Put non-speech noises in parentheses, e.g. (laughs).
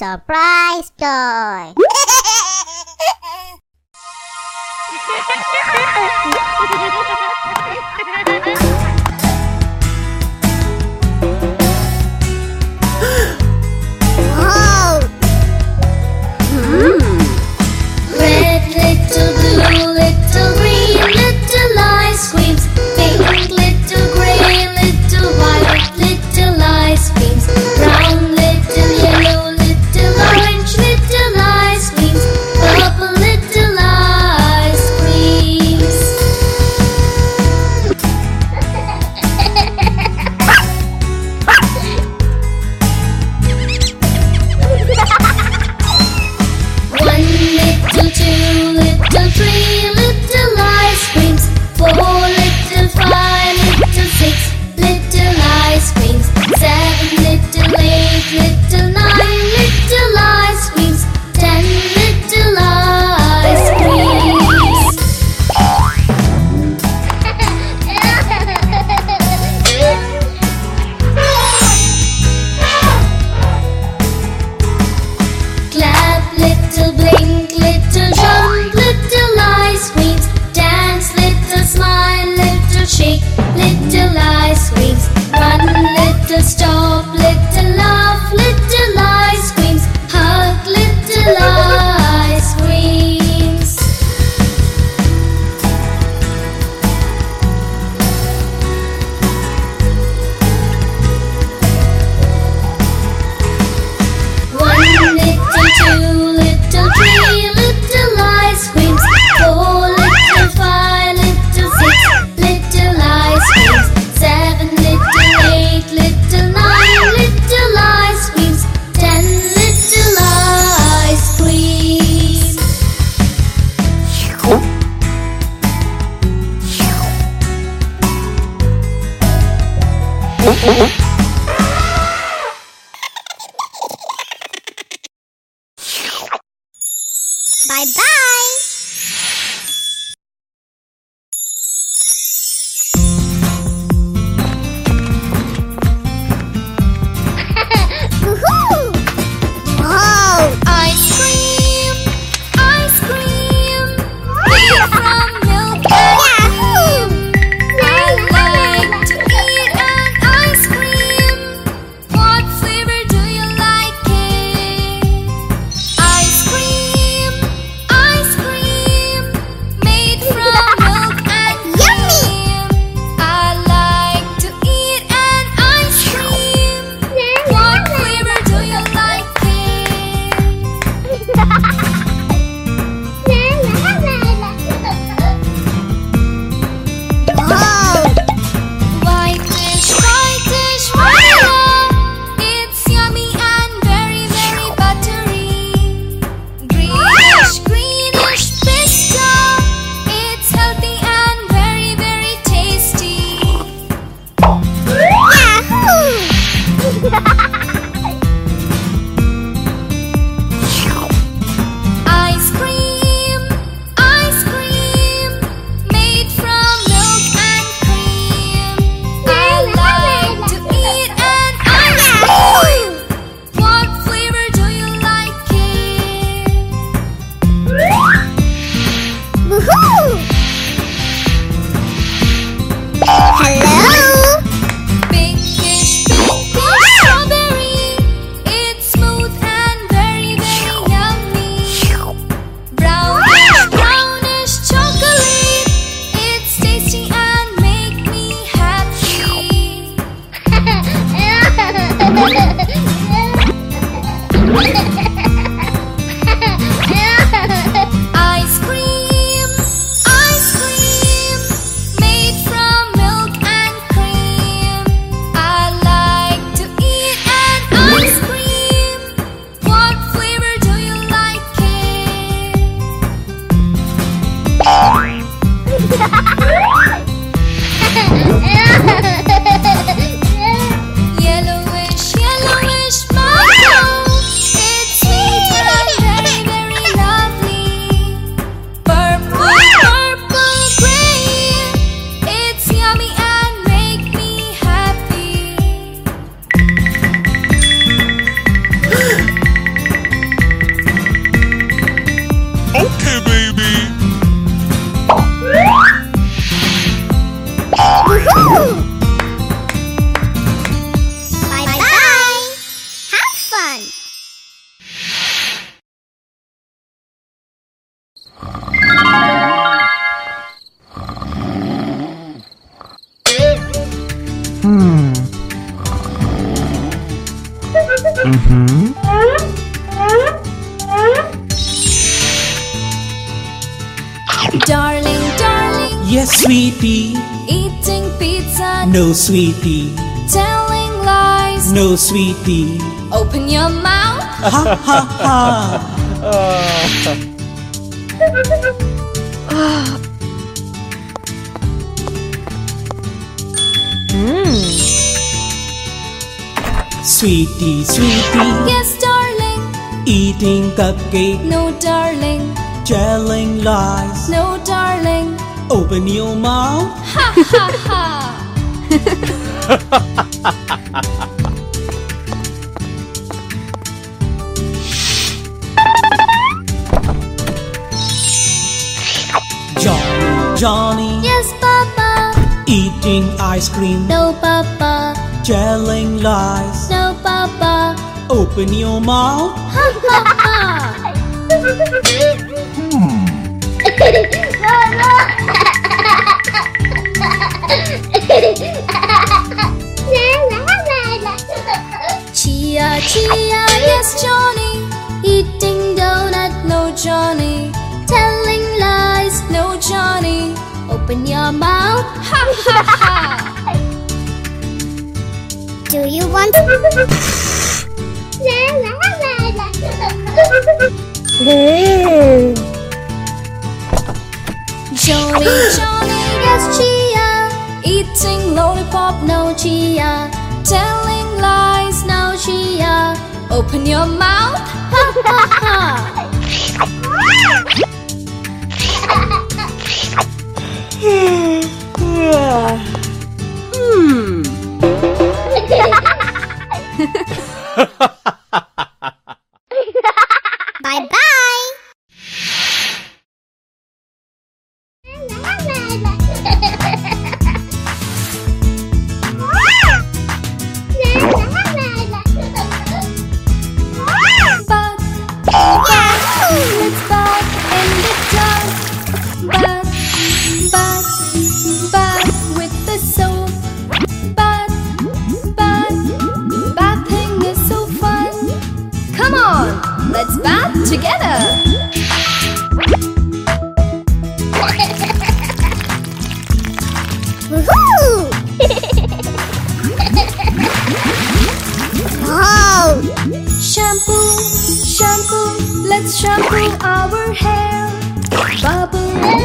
Surprise toy! (laughs) Bye. Mm-hmm. Darling, darling. Yes, sweetie. Eating pizza. No, sweetie. Telling lies. No, sweetie. Open your mouth. ha ha ha. Mmm. (laughs) Sweetie, sweetie, oh, Yes, darling. eating cupcake, No, darling. telling lies. No, darling. Open your mouth. Ha ha ha. Johnny, Johnny, Yes, Papa. eating ice cream, No, Papa. telling lies. No, Papa. Open your mouth. Ha ha ha. Chia, chia, yes, Johnny. Eating donut, no, Johnny. Telling lies, no, Johnny. Open your mouth, ha ha ha. Do you want? Johnny, Johnny, yes, Chia. Eating lollipop, no, Chia. Telling lies, no, Chia. Open your mouth, ha ha ha. Bye (laughs) (laughs) our hair. Bubble,